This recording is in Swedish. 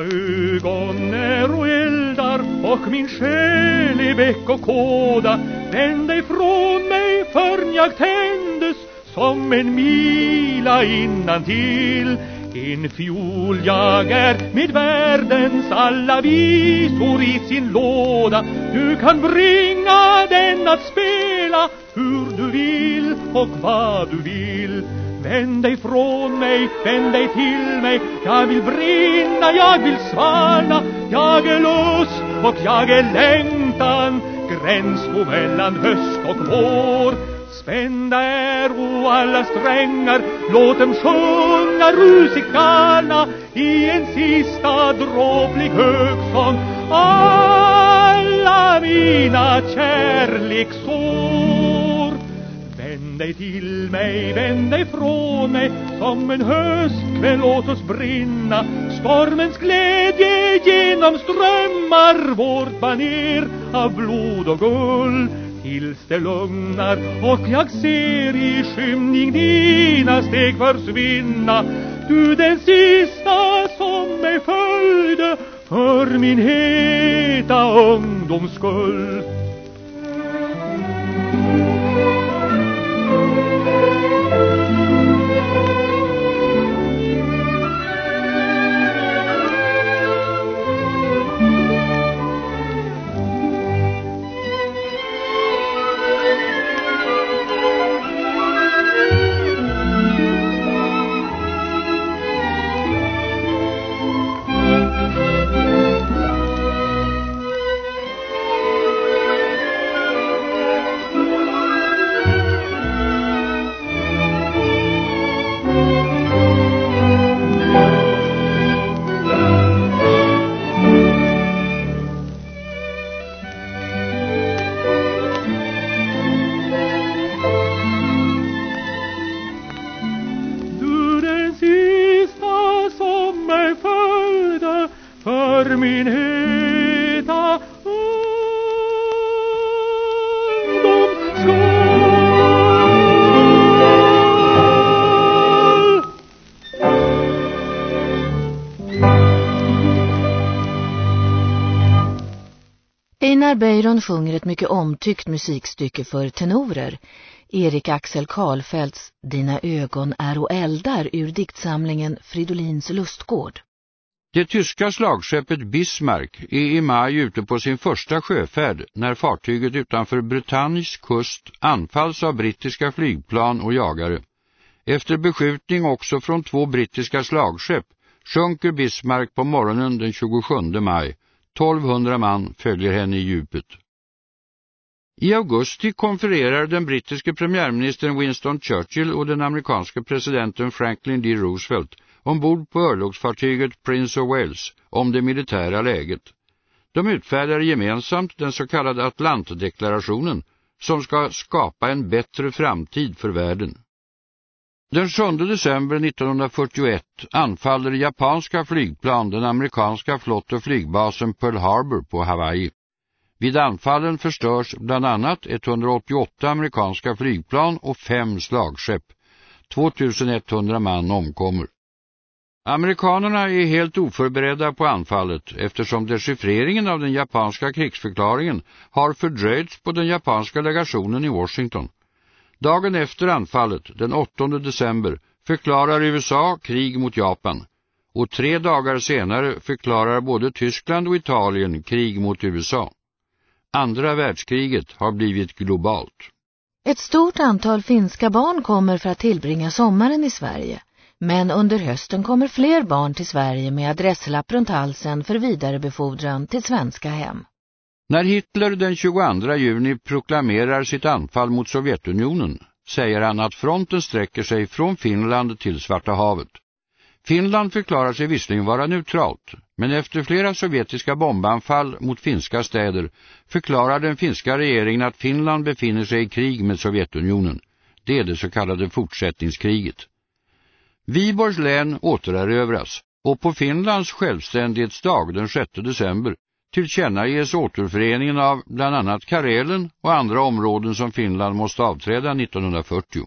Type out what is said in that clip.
ögon är och eldar och min själ är bäck och kåda. Vänd dig från mig förrän jag tändes som en mila innan till en fiol jag är med världens alla visor i sin låda. Du kan bringa den att spela hur du vill och vad du vill. Vänd dig från mig, vänd dig till mig. Jag vill brinna, jag vill svalna. Jag är lust och jag är längtan. Gränsbo mellan höst och vår. Spända är och alla strängar. Låt dem sjunga rusikana I en sista dråplig högsång. Alla mina kärleksår Vänd dig till mig, vänd dig från mig Som en höstkväll låt oss brinna. Stormens glädje genomströmmar Vårt baner av blod och guld tills det lugnar. Och jag ser i skymning dina steg försvinna. Du den sista som mig följde för min heta ungdoms skull. För min heta Einar Beiron sjunger ett mycket omtyckt musikstycke för tenorer. Erik Axel Karlfeldts Dina ögon är och eldar ur diktsamlingen Fridolins lustgård. Det tyska slagskeppet Bismarck är i maj ute på sin första sjöfärd när fartyget utanför Bretagnes kust anfalls av brittiska flygplan och jagare. Efter beskjutning också från två brittiska slagskepp sjunker Bismarck på morgonen den 27 maj. 1200 man följer henne i djupet. I augusti konfererar den brittiske premiärministern Winston Churchill och den amerikanske presidenten Franklin D. Roosevelt ombord på örlogsfartyget Prince of Wales om det militära läget. De utfärdar gemensamt den så kallade Atlantdeklarationen som ska skapa en bättre framtid för världen. Den 7 december 1941 anfaller japanska flygplan den amerikanska flott- och flygbasen Pearl Harbor på Hawaii. Vid anfallen förstörs bland annat 188 amerikanska flygplan och fem slagskepp. 2100 man omkommer. Amerikanerna är helt oförberedda på anfallet eftersom dechiffreringen av den japanska krigsförklaringen har fördröjts på den japanska legationen i Washington. Dagen efter anfallet, den 8 december, förklarar USA krig mot Japan. Och tre dagar senare förklarar både Tyskland och Italien krig mot USA. Andra världskriget har blivit globalt. Ett stort antal finska barn kommer för att tillbringa sommaren i Sverige. Men under hösten kommer fler barn till Sverige med adresslapp runt halsen för vidarebefordran till svenska hem. När Hitler den 22 juni proklamerar sitt anfall mot Sovjetunionen säger han att fronten sträcker sig från Finland till Svarta havet. Finland förklarar sig visserligen vara neutralt, men efter flera sovjetiska bombanfall mot finska städer förklarar den finska regeringen att Finland befinner sig i krig med Sovjetunionen. Det är det så kallade fortsättningskriget. Viborgs län återerövras och på Finlands självständighetsdag den 6 december tillkännages återföreningen av bland annat Karelen och andra områden som Finland måste avträda 1940.